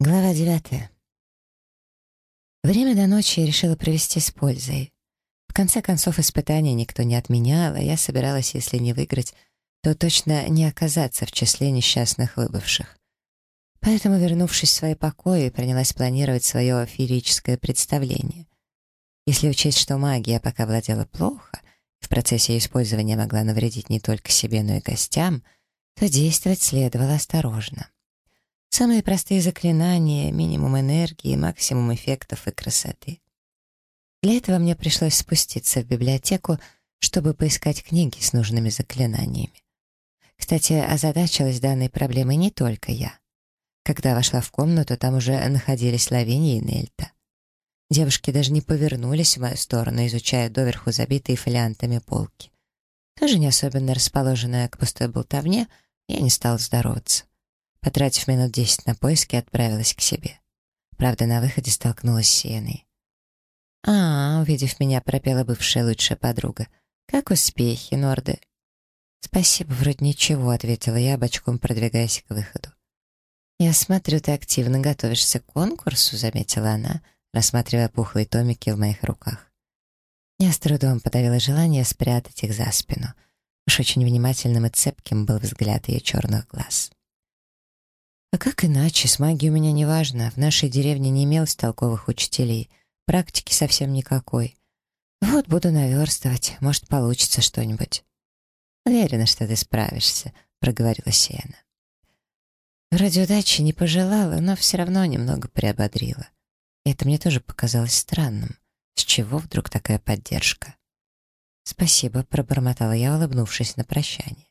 Глава девятая. Время до ночи я решила провести с пользой. В конце концов, испытания никто не отменял, а я собиралась, если не выиграть, то точно не оказаться в числе несчастных выбывших. Поэтому, вернувшись в свои покои, принялась планировать свое феерическое представление. Если учесть, что магия пока владела плохо, в процессе использования могла навредить не только себе, но и гостям, то действовать следовало осторожно. Самые простые заклинания, минимум энергии, максимум эффектов и красоты. Для этого мне пришлось спуститься в библиотеку, чтобы поискать книги с нужными заклинаниями. Кстати, озадачилась данной проблемой не только я. Когда вошла в комнату, там уже находились Лавиния и Нельта. Девушки даже не повернулись в мою сторону, изучая доверху забитые фолиантами полки. Тоже не особенно расположенная к пустой болтовне, я не стала здороваться. Потратив минут десять на поиски, отправилась к себе. Правда, на выходе столкнулась с Сиеной. «А, увидев меня, пропела бывшая лучшая подруга. Как успехи, Норды?» «Спасибо, вроде ничего», — ответила я, бочком продвигаясь к выходу. «Я смотрю, ты активно готовишься к конкурсу», — заметила она, рассматривая пухлые томики в моих руках. Я с трудом подавила желание спрятать их за спину. Уж очень внимательным и цепким был взгляд ее черных глаз. А как иначе? С магией у меня не важно. В нашей деревне не имелось толковых учителей. Практики совсем никакой. Вот буду наверстывать. Может, получится что-нибудь. Уверена, что ты справишься, проговорила Сиена. Ради удачи не пожелала, но все равно немного приободрила. И это мне тоже показалось странным. С чего вдруг такая поддержка? «Спасибо», — пробормотала я, улыбнувшись на прощание.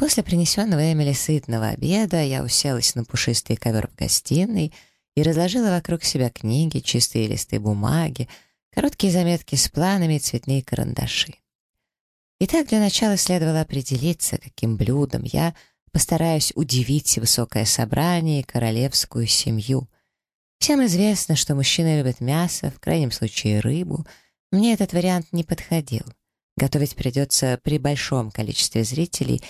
После принесенного Эмили сытного обеда я уселась на пушистый ковер в гостиной и разложила вокруг себя книги, чистые листы бумаги, короткие заметки с планами и цветные карандаши. Итак, для начала следовало определиться, каким блюдом я постараюсь удивить высокое собрание и королевскую семью. Всем известно, что мужчины любят мясо, в крайнем случае рыбу. Мне этот вариант не подходил. Готовить придется при большом количестве зрителей,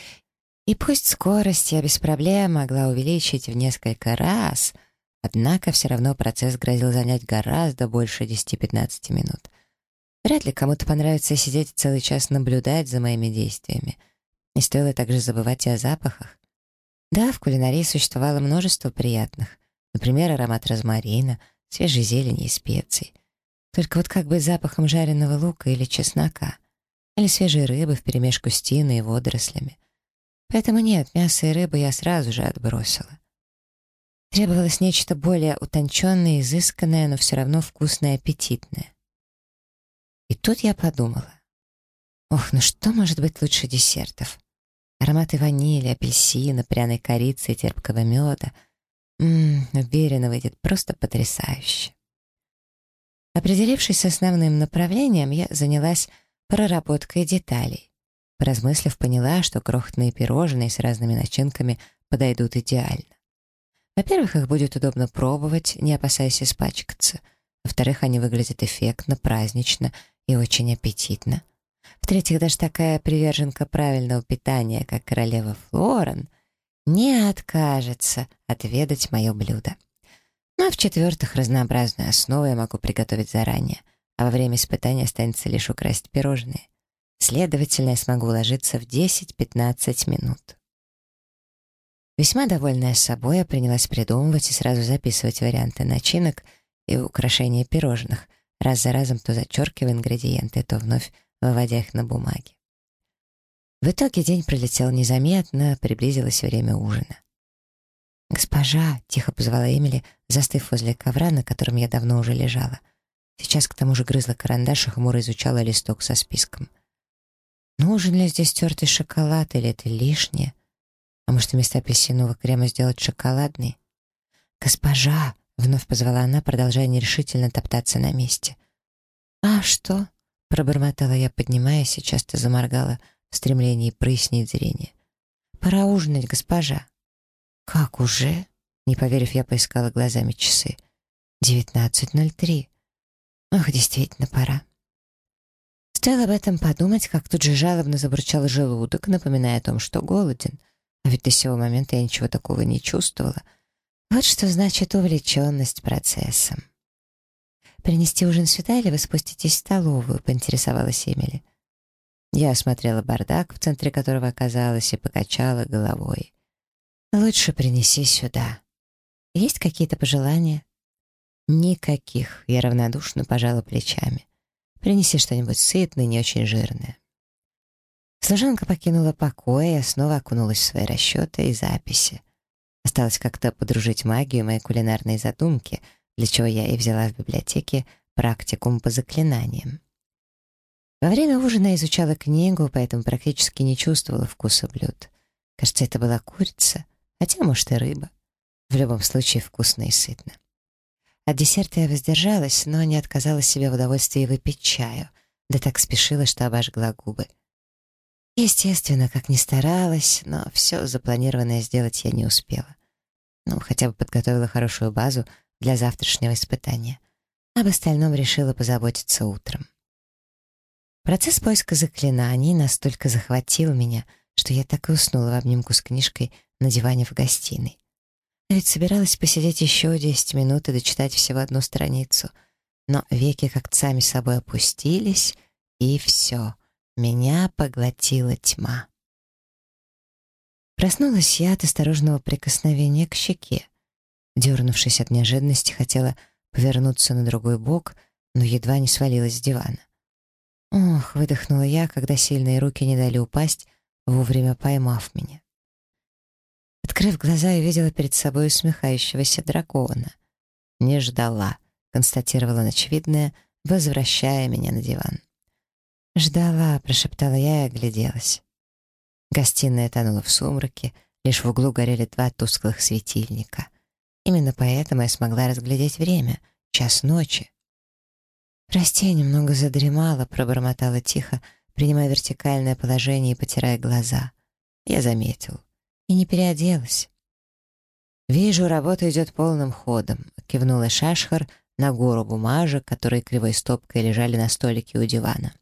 и пусть скорость я без проблем могла увеличить в несколько раз, однако все равно процесс грозил занять гораздо больше 10-15 минут. Вряд ли кому-то понравится сидеть целый час наблюдать за моими действиями. Не стоило также забывать и о запахах. Да, в кулинарии существовало множество приятных, например, аромат розмарина, свежей зелени и специй. Только вот как быть запахом жареного лука или чеснока, или свежей рыбы вперемешку с тиной и водорослями. Поэтому нет, мясо и рыбу я сразу же отбросила. Требовалось нечто более утонченное, изысканное, но все равно вкусное аппетитное. И тут я подумала. Ох, ну что может быть лучше десертов? Ароматы ванили, апельсина, пряной корицы и терпкого меда. Ммм, уверена, выйдет просто потрясающе. Определившись с основным направлением, я занялась проработкой деталей. Поразмыслив, поняла, что крохотные пирожные с разными начинками подойдут идеально. Во-первых, их будет удобно пробовать, не опасаясь испачкаться. Во-вторых, они выглядят эффектно, празднично и очень аппетитно. В-третьих, даже такая приверженка правильного питания, как королева Флорен, не откажется отведать мое блюдо. Ну а в-четвертых, разнообразную основу я могу приготовить заранее, а во время испытания останется лишь украсть пирожные. Следовательно, я смогу уложиться в 10-15 минут. Весьма довольная собой, я принялась придумывать и сразу записывать варианты начинок и украшения пирожных, раз за разом то зачеркивая ингредиенты, то вновь выводя их на бумаге. В итоге день пролетел незаметно, приблизилось время ужина. «Госпожа», — тихо позвала Эмили, застыв возле ковра, на котором я давно уже лежала. Сейчас к тому же грызла карандаш и хмуро изучала листок со списком. Нужен ли здесь тертый шоколад или это лишнее? А может, вместо апельсинового крема сделать шоколадный? «Госпожа!» — вновь позвала она, продолжая нерешительно топтаться на месте. «А что?» — пробормотала я, поднимаясь, и часто заморгала в стремлении прояснить зрение. «Пора ужинать, госпожа». «Как уже?» — не поверив, я поискала глазами часы. «Девятнадцать ноль три». «Ах, действительно, пора». Стоило об этом подумать, как тут же жалобно забурчал желудок, напоминая о том, что голоден. А ведь до сего момента я ничего такого не чувствовала. Вот что значит увлеченность процессом. «Принести ужин сюда или вы спуститесь в столовую?» — поинтересовалась Эмили. Я осмотрела бардак, в центре которого оказалась, и покачала головой. «Лучше принеси сюда. Есть какие-то пожелания?» «Никаких», — я равнодушно пожала плечами. «Принеси что-нибудь сытное, не очень жирное». Служанка покинула покой, а снова окунулась в свои расчеты и записи. Осталось как-то подружить магию и мои кулинарные задумки, для чего я и взяла в библиотеке практикум по заклинаниям. Во время ужина изучала книгу, поэтому практически не чувствовала вкуса блюд. Кажется, это была курица, хотя, может, и рыба. В любом случае, вкусно и сытно. От десерта я воздержалась, но не отказала себе в удовольствии выпить чаю, да так спешила, что обожгла губы. Естественно, как ни старалась, но все запланированное сделать я не успела. Ну, хотя бы подготовила хорошую базу для завтрашнего испытания. Об остальном решила позаботиться утром. Процесс поиска заклинаний настолько захватил меня, что я так и уснула в обнимку с книжкой на диване в гостиной. Я ведь собиралась посидеть еще 10 минут и дочитать всего одну страницу, но веки как сами собой опустились, и все, меня поглотила тьма. Проснулась я от осторожного прикосновения к щеке. Дернувшись от неожиданности, хотела повернуться на другой бок, но едва не свалилась с дивана. Ох, выдохнула я, когда сильные руки не дали упасть, вовремя поймав меня. Открыв глаза, я видела перед собой усмехающегося дракона. «Не ждала», — констатировала очевидное, возвращая меня на диван. «Ждала», — прошептала я и огляделась. Гостиная тонула в сумраке, лишь в углу горели два тусклых светильника. Именно поэтому я смогла разглядеть время — час ночи. «Прости, немного задремала», — пробормотала тихо, принимая вертикальное положение и потирая глаза. Я заметил. И не переоделась. «Вижу, работа идет полным ходом», — кивнула Шашхар на гору бумажек, которые кривой стопкой лежали на столике у дивана.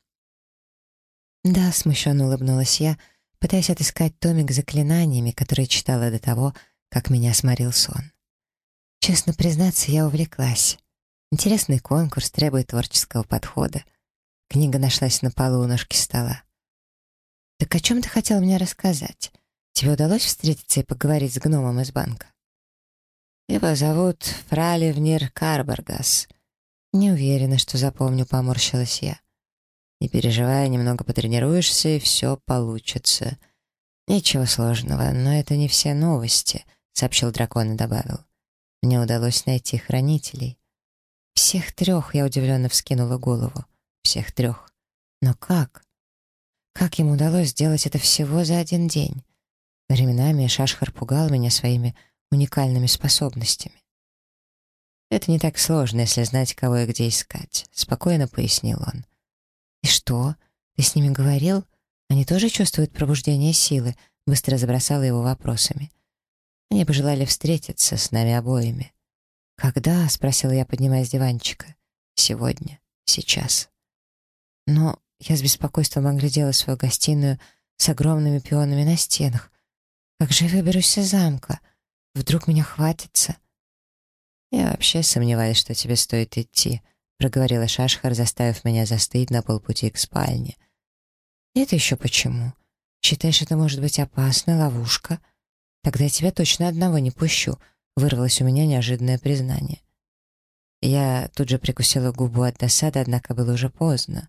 «Да», — смущенно улыбнулась я, пытаясь отыскать томик с заклинаниями, которые читала до того, как меня сморил сон. Честно признаться, я увлеклась. Интересный конкурс требует творческого подхода. Книга нашлась на полу у ножки стола. «Так о чем ты хотел мне рассказать? Тебе удалось встретиться и поговорить с гномом из банка?» «Его зовут Фраливнир Карбаргас». «Не уверена, что запомню», — поморщилась я. «Не переживай, немного потренируешься, и все получится». «Ничего сложного, но это не все новости», — сообщил дракон и добавил. «Мне удалось найти хранителей». Всех трех я удивленно вскинула голову. Всех трех. Но как? Как ему удалось сделать это всего за один день? Временами Шашхар пугал меня своими уникальными способностями. «Это не так сложно, если знать, кого и где искать», — спокойно пояснил он. «И что? Ты с ними говорил? Они тоже чувствуют пробуждение силы?» Быстро забросала его вопросами. Они пожелали встретиться с нами обоими. «Когда?» — спросила я, поднимаясь с диванчика. «Сегодня. Сейчас». Но я с беспокойством оглядела свою гостиную с огромными пионами на стенах. «Как же я выберусь из замка? Вдруг меня хватится?» «Я вообще сомневаюсь, что тебе стоит идти», — проговорила Шашхар, заставив меня застыть на полпути к спальне. «Это еще почему? Считаешь, это может быть опасно, ловушка? Тогда я тебя точно одного не пущу», Вырвалось у меня неожиданное признание. Я тут же прикусила губу от досады, однако было уже поздно.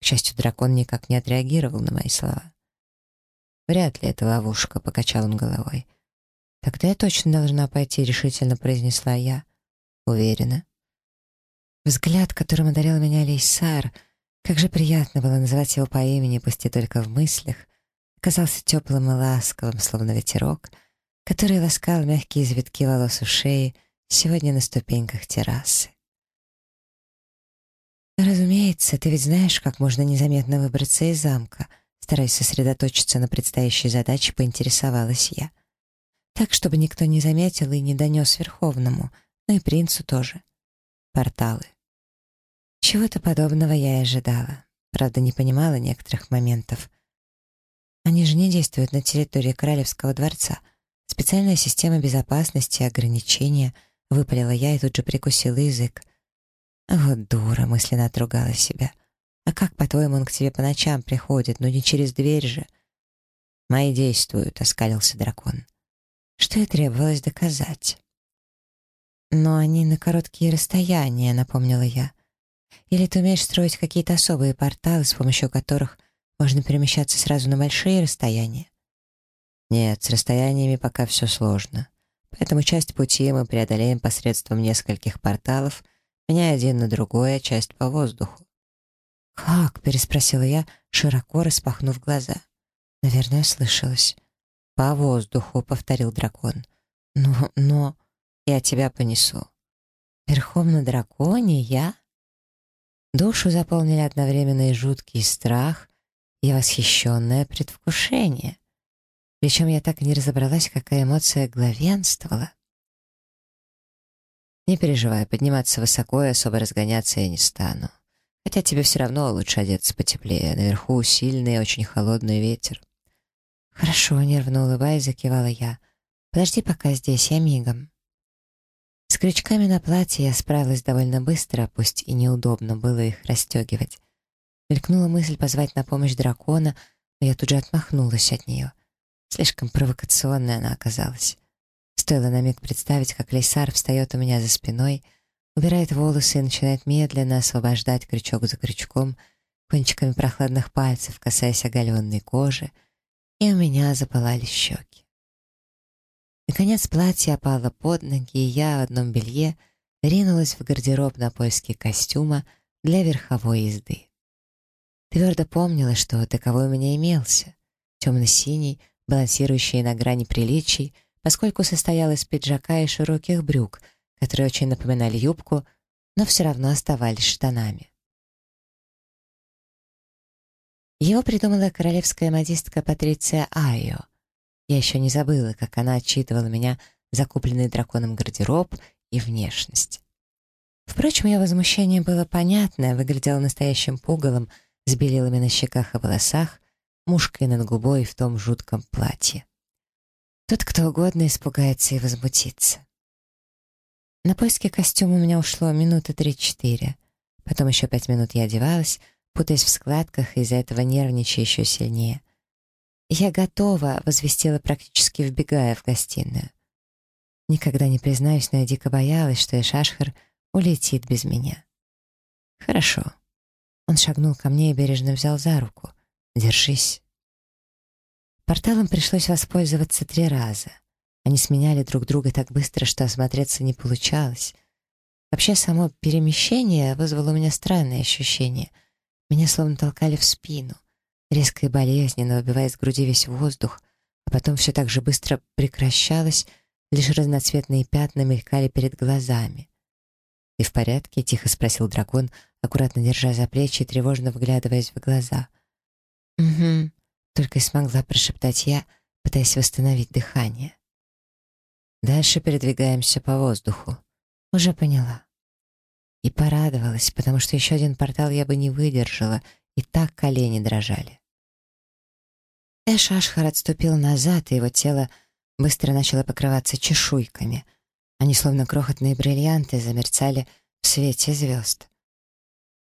К счастью, дракон никак не отреагировал на мои слова. «Вряд ли это ловушка», — покачал он головой. «Тогда я точно должна пойти», — решительно произнесла я. «Уверена». Взгляд, которым одарил меня Лейсар, как же приятно было называть его по имени, пусть и только в мыслях, казался теплым и ласковым, словно ветерок — который ласкал мягкие завитки волос у шеи сегодня на ступеньках террасы. «Разумеется, ты ведь знаешь, как можно незаметно выбраться из замка», стараясь сосредоточиться на предстоящей задаче, поинтересовалась я. Так, чтобы никто не заметил и не донес Верховному, но и принцу тоже. Порталы. Чего-то подобного я и ожидала. Правда, не понимала некоторых моментов. Они же не действуют на территории Королевского дворца — Специальная система безопасности и ограничения, выпалила я и тут же прикусила язык. Вот дура, мысленно отругала себя. А как, по-твоему, он к тебе по ночам приходит? Ну не через дверь же. Мои действуют, оскалился дракон. Что и требовалось доказать. Но они на короткие расстояния, напомнила я. Или ты умеешь строить какие-то особые порталы, с помощью которых можно перемещаться сразу на большие расстояния? Нет, с расстояниями пока все сложно. Поэтому часть пути мы преодолеем посредством нескольких порталов, меняя один на другой, а часть по воздуху. «Как?» — переспросила я, широко распахнув глаза. Наверное, слышалось. «По воздуху», — повторил дракон. «Но, но...» «Я тебя понесу». «Верхом на драконе я?» Душу заполнили одновременно и жуткий страх, и восхищенное предвкушение. Причем я так и не разобралась, какая эмоция главенствовала. Не переживай, подниматься высоко и особо разгоняться я не стану. Хотя тебе все равно лучше одеться потеплее. Наверху сильный очень холодный ветер. Хорошо, нервно улыбаясь, закивала я. Подожди пока здесь, я мигом. С крючками на платье я справилась довольно быстро, пусть и неудобно было их расстегивать. Мелькнула мысль позвать на помощь дракона, но я тут же отмахнулась от нее. Слишком провокационная она оказалась. Стоило на миг представить, как Лейсар встает у меня за спиной, убирает волосы и начинает медленно освобождать крючок за крючком, кончиками прохладных пальцев, касаясь оголенной кожи, и у меня запылали щеки. Наконец платье опало под ноги, и я в одном белье ринулась в гардероб на поиски костюма для верховой езды. Твердо помнила, что таковой у меня имелся, темно-синий, балансирующий на грани приличий, поскольку состоял из пиджака и широких брюк, которые очень напоминали юбку, но все равно оставались штанами. Его придумала королевская модистка Патриция Айо — я еще не забыла, как она отчитывала меня за купленный драконом гардероб и внешность. Впрочем, ее возмущение было понятное, выглядело настоящим пугалом с белилами на щеках и волосах, мушкой над губой в том жутком платье. Тут кто угодно испугается и возмутится. На поиски костюма у меня ушло минуты три-четыре. Потом еще пять минут я одевалась, путаясь в складках и из-за этого нервничая еще сильнее. «Я готова», — возвестила практически вбегая в гостиную. Никогда не признаюсь, но я дико боялась, что Эшашхар улетит без меня. «Хорошо». Он шагнул ко мне и бережно взял за руку. «Держись». Порталом пришлось воспользоваться три раза. Они сменяли друг друга так быстро, что осмотреться не получалось. Вообще, само перемещение вызвало у меня странное ощущение. Меня словно толкали в спину резко и болезненно выбивая из груди весь воздух, а потом все так же быстро прекращалось, лишь разноцветные пятна мелькали перед глазами. «Ты в порядке?» — тихо спросил дракон, аккуратно держа за плечи и тревожно вглядываясь в глаза. «Угу», — только и смогла прошептать я, пытаясь восстановить дыхание. Дальше передвигаемся по воздуху. Уже поняла. И порадовалась, потому что еще один портал я бы не выдержала, и так колени дрожали. Эш Ашхар отступил назад, и его тело быстро начало покрываться чешуйками. Они, словно крохотные бриллианты, замерцали в свете звезд.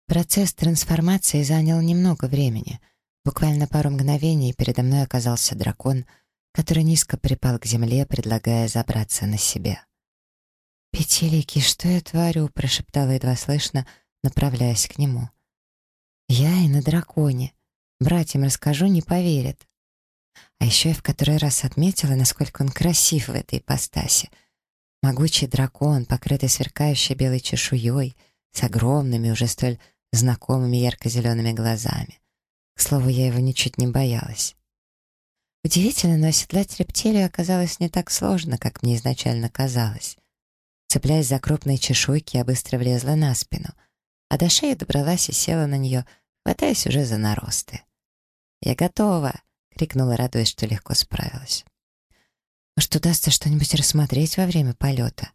Процесс трансформации занял немного времени. Буквально пару мгновений передо мной оказался дракон, который низко припал к земле, предлагая забраться на себя. «Пятиликий, что я творю?» — прошептала едва слышно, направляясь к нему. «Я и на драконе. Братьям расскажу, не поверят». А еще я в который раз отметила, насколько он красив в этой ипостаси. Могучий дракон, покрытый сверкающей белой чешуей, с огромными, уже столь знакомыми ярко-зелеными глазами. К слову, я его ничуть не боялась. Удивительно, но оседлать рептилию оказалось не так сложно, как мне изначально казалось. Цепляясь за крупные чешуйки, я быстро влезла на спину, а до шеи добралась и села на нее, хватаясь уже за наросты. «Я готова!» — крикнула, радуясь, что легко справилась. «Может, удастся что-нибудь рассмотреть во время полета?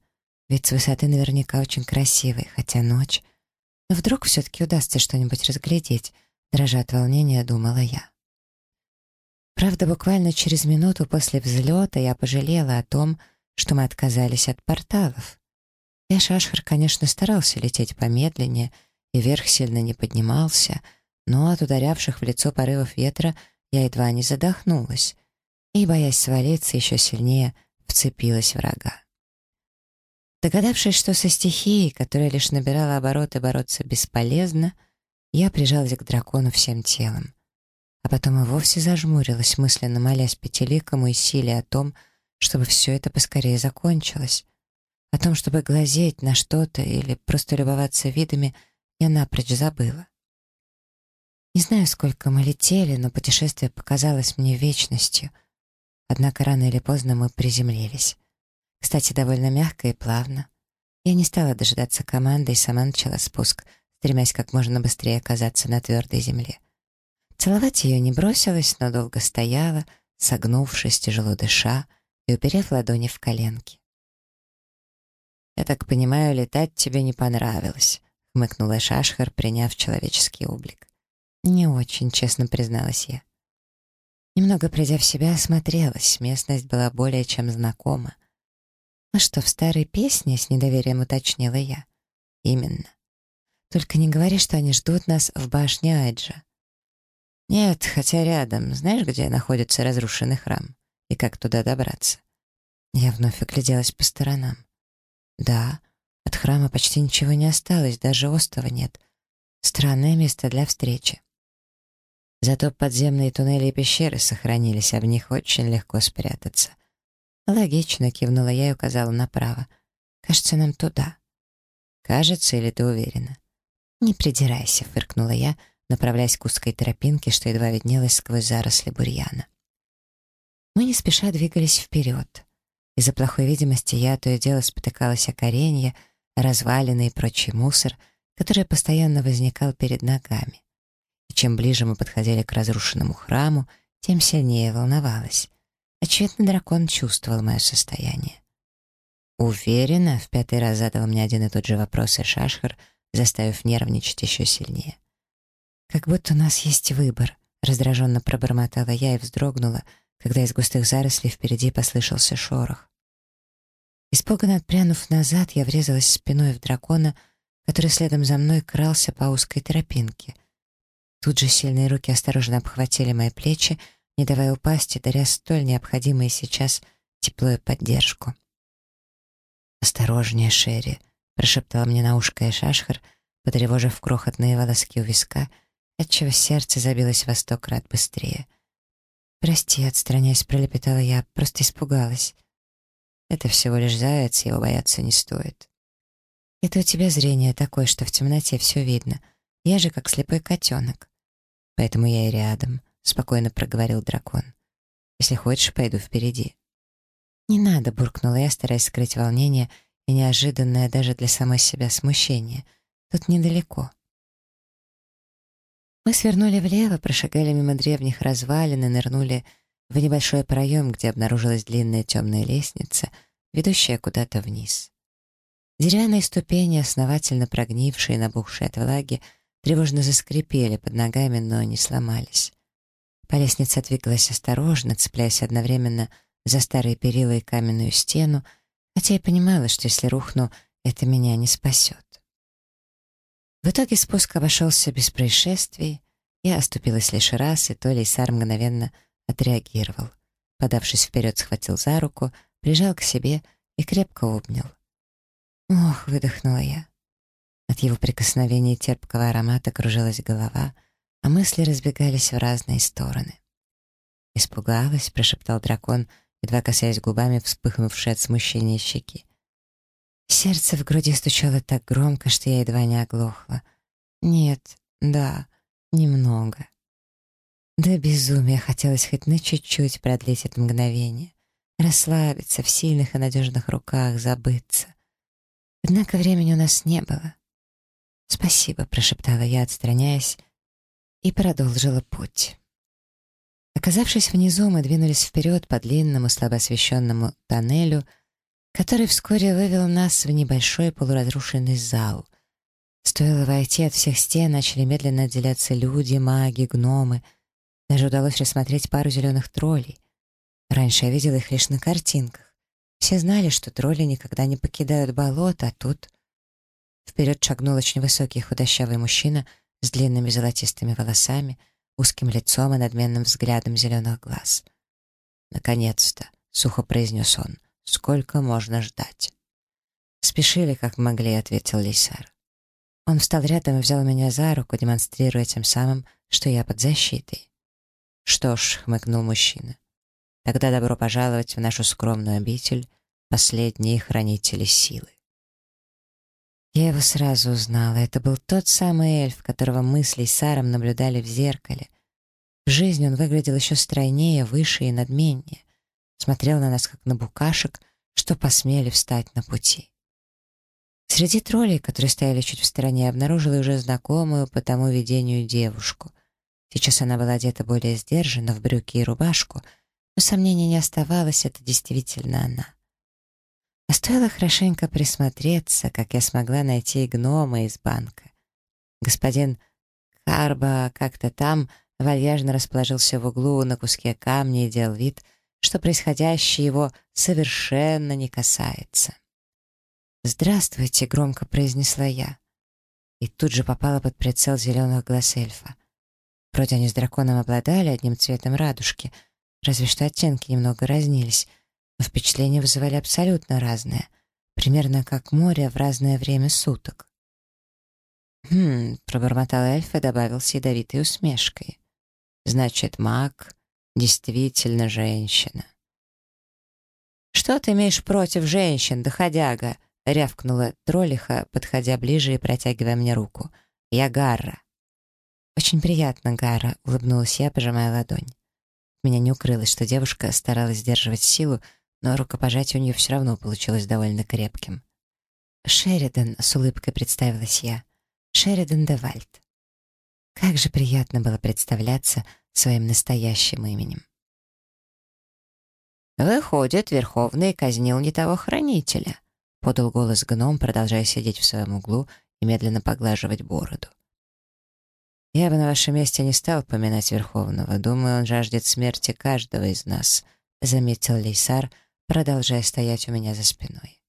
Ведь с высоты наверняка очень красивый, хотя ночь. Но вдруг все-таки удастся что-нибудь разглядеть?» Дрожа от волнения, думала я. Правда, буквально через минуту после взлета я пожалела о том, что мы отказались от порталов. Я Шашхар, конечно, старался лететь помедленнее, и вверх сильно не поднимался, но от ударявших в лицо порывов ветра я едва не задохнулась и, боясь свалиться еще сильнее, вцепилась в рога. Догадавшись, что со стихией, которая лишь набирала обороты, бороться бесполезно, я прижалась к дракону всем телом. А потом и вовсе зажмурилась, мысленно молясь пятиликому и силе о том, чтобы все это поскорее закончилось. О том, чтобы глазеть на что-то или просто любоваться видами, я напрочь забыла. Не знаю, сколько мы летели, но путешествие показалось мне вечностью. Однако рано или поздно мы приземлились. Кстати, довольно мягко и плавно. Я не стала дожидаться команды и сама начала спуск, стремясь как можно быстрее оказаться на твердой земле. Целовать ее не бросилась, но долго стояла, согнувшись, тяжело дыша и уперев ладони в коленки. «Я так понимаю, летать тебе не понравилось», — хмыкнула Шашхар, приняв человеческий облик. «Не очень», — честно призналась я. Немного придя в себя, осмотрелась, местность была более чем знакома. «А что, в старой песне?» — с недоверием уточнила я. «Именно. Только не говори, что они ждут нас в башне Айджа». «Нет, хотя рядом. Знаешь, где находится разрушенный храм? И как туда добраться?» Я вновь огляделась по сторонам. «Да, от храма почти ничего не осталось, даже острова нет. Странное место для встречи. Зато подземные туннели и пещеры сохранились, в них очень легко спрятаться. «Логично», — кивнула я и указала направо. «Кажется, нам туда». «Кажется, или ты уверена?» «Не придирайся», — фыркнула я, направляясь к узкой тропинке, что едва виднелась сквозь заросли бурьяна. Мы не спеша двигались вперед. Из-за плохой видимости я то и дело спотыкалась о коренья, развалины и прочий мусор, который постоянно возникал перед ногами. И чем ближе мы подходили к разрушенному храму, тем сильнее волновалась. Очевидно, дракон чувствовал мое состояние. Уверена, в пятый раз задал мне один и тот же вопрос и Шашхар, заставив нервничать еще сильнее. «Как будто у нас есть выбор», — раздраженно пробормотала я и вздрогнула, когда из густых зарослей впереди послышался шорох. Испуганно отпрянув назад, я врезалась спиной в дракона, который следом за мной крался по узкой тропинке. Тут же сильные руки осторожно обхватили мои плечи, не давая упасть и даря столь необходимые сейчас тепло и поддержку. «Осторожнее, Шерри», — прошептала мне на ушко Эшашхар, потревожив крохотные волоски у виска, отчего сердце забилось во сто крат быстрее. «Прости», — отстраняясь, пролепетала я, просто испугалась. «Это всего лишь заяц, его бояться не стоит». «Это у тебя зрение такое, что в темноте все видно. Я же как слепой котенок. Поэтому я и рядом спокойно проговорил дракон. «Если хочешь, пойду впереди». «Не надо», — буркнула я, стараясь скрыть волнение и неожиданное даже для самой себя смущение. «Тут недалеко». Мы свернули влево, прошагали мимо древних развалин и нырнули в небольшой проем, где обнаружилась длинная темная лестница, ведущая куда-то вниз. Деревянные ступени, основательно прогнившие и набухшие от влаги, тревожно заскрипели под ногами, но не сломались. По лестнице двигалась осторожно, цепляясь одновременно за старые перила и каменную стену, хотя и понимала, что если рухну, это меня не спасет. В итоге спуск обошелся без происшествий. Я оступилась лишь раз, и то Лейсар мгновенно отреагировал. Подавшись вперед, схватил за руку, прижал к себе и крепко обнял. «Ох!» — выдохнула я. От его прикосновения терпкого аромата кружилась голова — а мысли разбегались в разные стороны. «Испугалась», — прошептал дракон, едва касаясь губами вспыхнувшей от смущения щеки. Сердце в груди стучало так громко, что я едва не оглохла. «Нет, да, немного». Да безумия хотелось хоть на чуть-чуть продлить это мгновение, расслабиться в сильных и надежных руках, забыться. Однако времени у нас не было. «Спасибо», — прошептала я, отстраняясь, и продолжила путь. Оказавшись внизу, мы двинулись вперед по длинному, слабо освещенному тоннелю, который вскоре вывел нас в небольшой полуразрушенный зал. Стоило войти, от всех стен начали медленно отделяться люди, маги, гномы. Даже удалось рассмотреть пару зеленых троллей. Раньше я видела их лишь на картинках. Все знали, что тролли никогда не покидают болото, а тут... Вперед шагнул очень высокий худощавый мужчина с длинными золотистыми волосами, узким лицом и надменным взглядом зеленых глаз. «Наконец-то!» — сухо произнес он. «Сколько можно ждать?» «Спешили, как могли», — ответил Лейсар. Он встал рядом и взял меня за руку, демонстрируя тем самым, что я под защитой. «Что ж», — хмыкнул мужчина, — «тогда добро пожаловать в нашу скромную обитель, последние хранители силы». Я его сразу узнала. Это был тот самый эльф, которого мы с Лейсаром наблюдали в зеркале. В жизни он выглядел еще стройнее, выше и надменнее. Смотрел на нас, как на букашек, что посмели встать на пути. Среди троллей, которые стояли чуть в стороне, обнаружила уже знакомую по тому видению девушку. Сейчас она была одета более сдержанно, в брюки и рубашку, но сомнений не оставалось, это действительно она. А стоило хорошенько присмотреться, как я смогла найти гнома из банка. Господин Карба как-то там вальяжно расположился в углу на куске камня и делал вид, что происходящее его совершенно не касается. «Здравствуйте», — громко произнесла я. И тут же попала под прицел зеленых глаз эльфа. Вроде они с драконом обладали одним цветом радужки, разве что оттенки немного разнились, но впечатления вызывали абсолютно разные, примерно как море в разное время суток. «Хм», — пробормотал эльф и добавил с ядовитой усмешкой. «Значит, маг действительно женщина». «Что ты имеешь против женщин, доходяга?» — рявкнула троллиха, подходя ближе и протягивая мне руку. «Я Гарра». «Очень приятно, Гарра», — улыбнулась я, пожимая ладонь. Меня не укрылось, что девушка старалась сдерживать силу, но рукопожатие у нее все равно получилось довольно крепким. «Шеридан», — с улыбкой представилась я. «Шеридан де Вальд». Как же приятно было представляться своим настоящим именем. «Выходит, Верховный казнил не того хранителя», — подал голос гном, продолжая сидеть в своем углу и медленно поглаживать бороду. «Я бы на вашем месте не стал поминать Верховного. Думаю, он жаждет смерти каждого из нас», — заметил Лейсар, продолжая стоять у меня за спиной.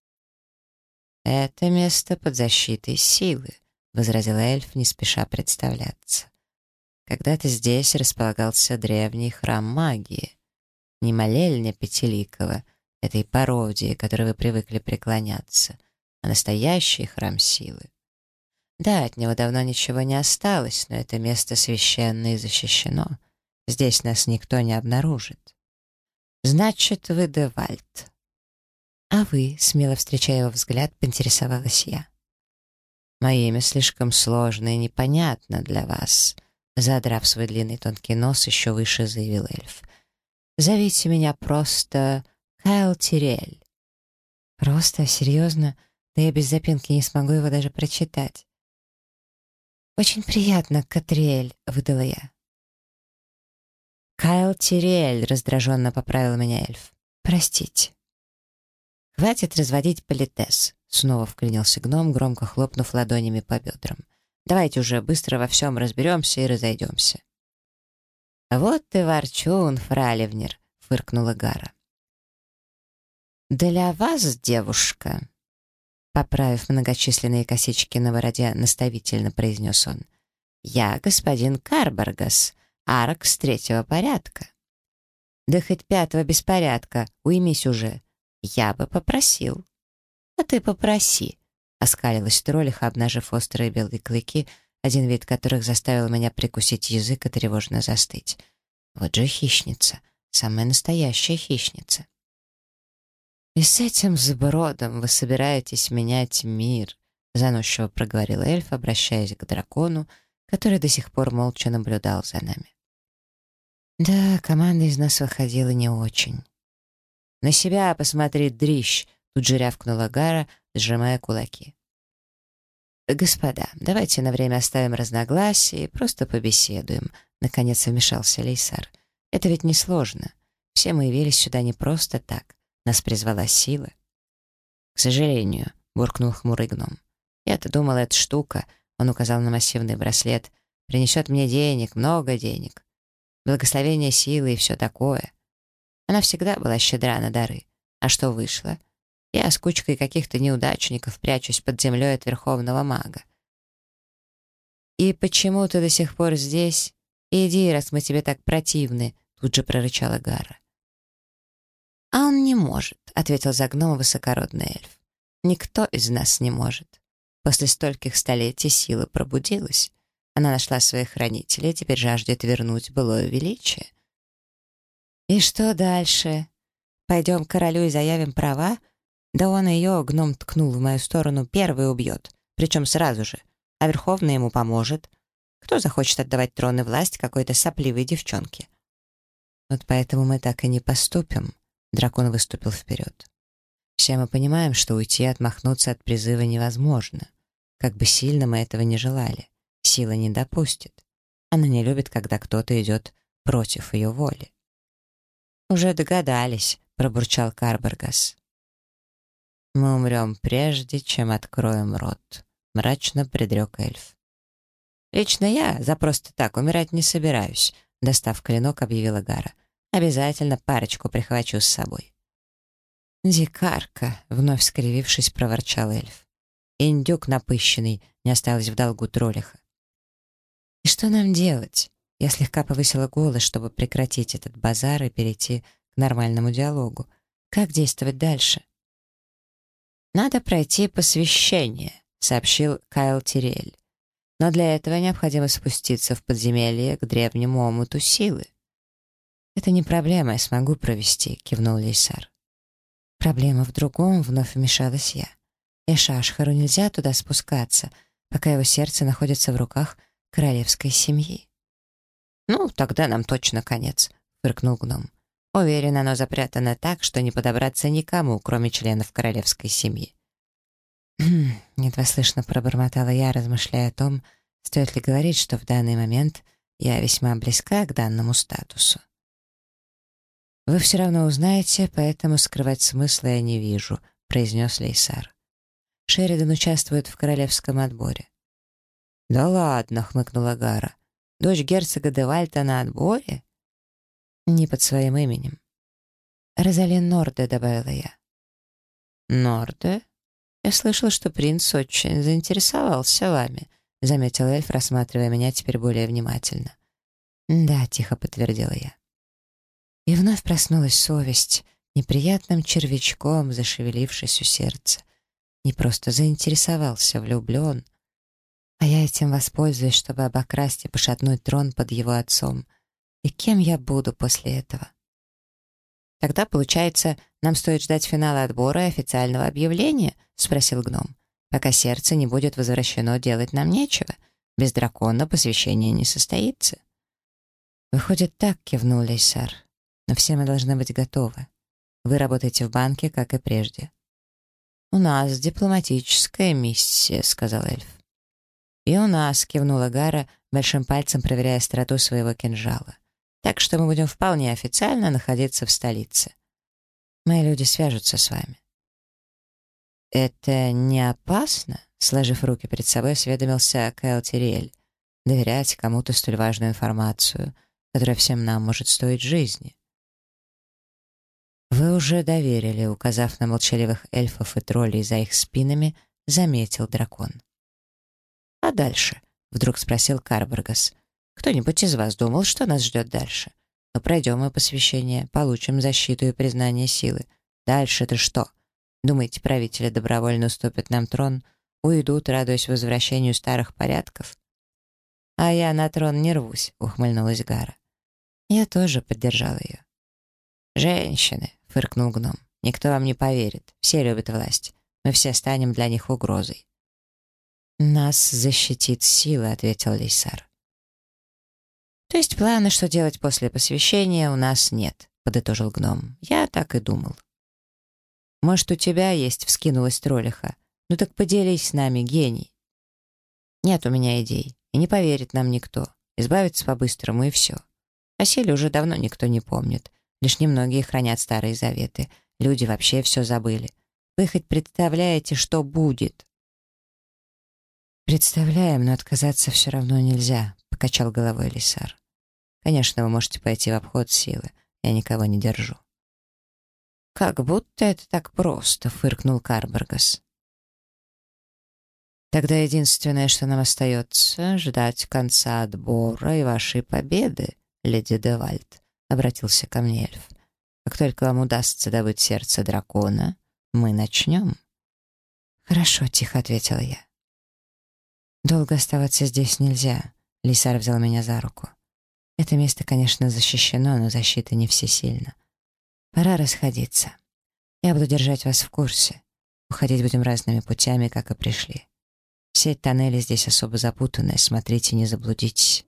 «Это место под защитой силы», — возразил эльф, не спеша представляться. «Когда-то здесь располагался древний храм магии, не молельня Пятиликова — этой пародии, которой вы привыкли преклоняться, а настоящий храм силы. Да, от него давно ничего не осталось, но это место священное и защищено. Здесь нас никто не обнаружит. Значит, вы Девальд. А вы, смело встречая его взгляд, поинтересовалась я. Мое имя слишком сложно и непонятно для вас. Задрав свой длинный тонкий нос, еще выше заявил эльф. Зовите меня просто Кайл Тирель. Просто, серьезно? Да я без запинки не смогу его даже прочитать. «Очень приятно, Катриэль», — выдала я. «Кайл Тирель», — раздраженно поправил меня эльф. «Простите». «Хватит разводить политес», — снова вклинился гном, громко хлопнув ладонями по бедрам. «Давайте уже быстро во всем разберемся и разойдемся». «Вот ты ворчун, фраливнер», — фыркнула Гара. «Для вас, девушка», — поправив многочисленные косички на бороде, наставительно произнес он, «я господин Карбаргас, Аркс третьего порядка». «Да хоть пятого беспорядка, уймись уже. Я бы попросил». «А ты попроси», — оскалилась троллиха, обнажив острые белые клыки, один вид которых заставил меня прикусить язык и тревожно застыть. Вот же хищница, самая настоящая хищница. «И с этим сбродом вы собираетесь менять мир», — заносчиво проговорил эльф, обращаясь к дракону, который до сих пор молча наблюдал за нами. «Да, команда из нас выходила не очень». «На себя посмотри, дрищ!» — тут же рявкнула Гара, сжимая кулаки. «Господа, давайте на время оставим разногласия и просто побеседуем», — наконец вмешался Лейсар. «Это ведь несложно. Все мы явились сюда не просто так. Нас призвала сила. К сожалению, буркнул хмурый гном. Я-то думал, эта штука, он указал на массивный браслет, принесет мне денег, много денег. благословение силы и все такое. Она всегда была щедра на дары. А что вышло? Я с кучкой каких-то неудачников прячусь под землей от верховного мага. «И почему ты до сих пор здесь? Иди, раз мы тебе так противны», — тут же прорычала Гара. «А он не может», — ответил за гнома высокородный эльф. «Никто из нас не может. После стольких столетий сила пробудилась. Она нашла своих хранителей, теперь жаждет вернуть былое величие. И что дальше? Пойдем к королю и заявим права? Да он ее, гном ткнул в мою сторону, первый убьет, причем сразу же, а Верховный ему поможет. Кто захочет отдавать трон и власть какой-то сопливой девчонке? Вот поэтому мы так и не поступим. Дракон выступил вперед. Все мы понимаем, что уйти и отмахнуться от призыва невозможно. Как бы сильно мы этого не желали, сила не допустит. Она не любит, когда кто-то идет против ее воли. «Уже догадались», — пробурчал Карбергас. «Мы умрем прежде, чем откроем рот», — мрачно предрек эльф. «Лично я за просто так умирать не собираюсь», — достав клинок, объявила Гара. «Обязательно парочку прихвачу с собой». «Дикарка», — вновь скривившись, проворчал эльф. «Индюк напыщенный, не осталось в долгу троллиха». «И что нам делать?» Я слегка повысила голос, чтобы прекратить этот базар и перейти к нормальному диалогу. «Как действовать дальше?» «Надо пройти посвящение», — сообщил Кайл Тирель. «Но для этого необходимо спуститься в подземелье к древнему омуту силы». «Это не проблема, я смогу провести», — кивнул Лейсар. Проблема в другом, вновь вмешалась я. Эшашхару нельзя туда спускаться, пока его сердце находится в руках королевской семьи. «Ну, тогда нам точно конец», — фыркнул гном. «Уверен, оно запрятано так, что не подобраться никому, кроме членов королевской семьи». Едва слышно пробормотала я, размышляя о том, стоит ли говорить, что в данный момент я весьма близка к данному статусу. «Вы все равно узнаете, поэтому скрывать смысла я не вижу», — произнес Лейсар. «Шеридан участвует в королевском отборе». «Да ладно», — хмыкнула Гара. «Дочь герцога Девальта на отборе?» «Не под своим именем». «Розалин Норде», — добавила я. «Норде? Я слышал, что принц очень заинтересовался вами», — заметил эльф, рассматривая меня теперь более внимательно. «Да», — тихо подтвердила я. И вновь проснулась совесть, неприятным червячком зашевелившись у сердца. Не просто заинтересовался, влюблен. А я этим воспользуюсь, чтобы обокрасть и пошатнуть трон под его отцом. И кем я буду после этого? «Тогда, получается, нам стоит ждать финала отбора и официального объявления?» — спросил гном. «Пока сердце не будет возвращено, делать нам нечего. Без дракона посвящение не состоится». «Выходит, так», — кивнул Лейсар. Но все мы должны быть готовы. Вы работаете в банке, как и прежде». «У нас дипломатическая миссия», — сказал эльф. «И у нас», — кивнула Гара, большим пальцем проверяя остроту своего кинжала. «Так что мы будем вполне официально находиться в столице. Мои люди свяжутся с вами». «Это не опасно?» — сложив руки перед собой, осведомился Кайл Тириэль. «Доверять кому-то столь важную информацию, которая всем нам может стоить жизни». «Вы уже доверили», — указав на молчаливых эльфов и троллей за их спинами, заметил дракон. «А дальше?» — вдруг спросил Карбергас. «Кто-нибудь из вас думал, что нас ждет дальше? Мы пройдем мы посвящение, получим защиту и признание силы. Дальше-то что? Думаете, правители добровольно уступят нам трон, уйдут, радуясь возвращению старых порядков?» «А я на трон не рвусь», — ухмыльнулась Гара. Я тоже поддержал ее. «Женщины», — фыркнул гном. «Никто вам не поверит. Все любят власть. Мы все станем для них угрозой». «Нас защитит сила», — ответил Лейсар. «То есть плана, что делать после посвящения, у нас нет», — подытожил гном. «Я так и думал». «Может, у тебя есть?» — вскинулась троллиха. «Ну так поделись с нами, гений». «Нет у меня идей, и не поверит нам никто. Избавиться по-быстрому, и все. О силе уже давно никто не помнит. Лишь немногие хранят старые заветы. Люди вообще все забыли. Вы хоть представляете, что будет?» «Представляем, но отказаться все равно нельзя», — покачал головой Лисар. Конечно, вы можете пойти в обход силы. Я никого не держу». «Как будто это так просто», — фыркнул Карбергас. «Тогда единственное, что нам остается, ждать конца отбора и вашей победы, леди Девальд», — обратился ко мне эльф. «Как только вам удастся добыть сердце дракона, мы начнем». «Хорошо», — тихо ответила я. «Долго оставаться здесь нельзя», — Лисар взял меня за руку. «Это место, конечно, защищено, но защита не всесильна. Пора расходиться. Я буду держать вас в курсе. Уходить будем разными путями, как и пришли. Сеть тоннелей здесь особо запутанная, смотрите, не заблудитесь.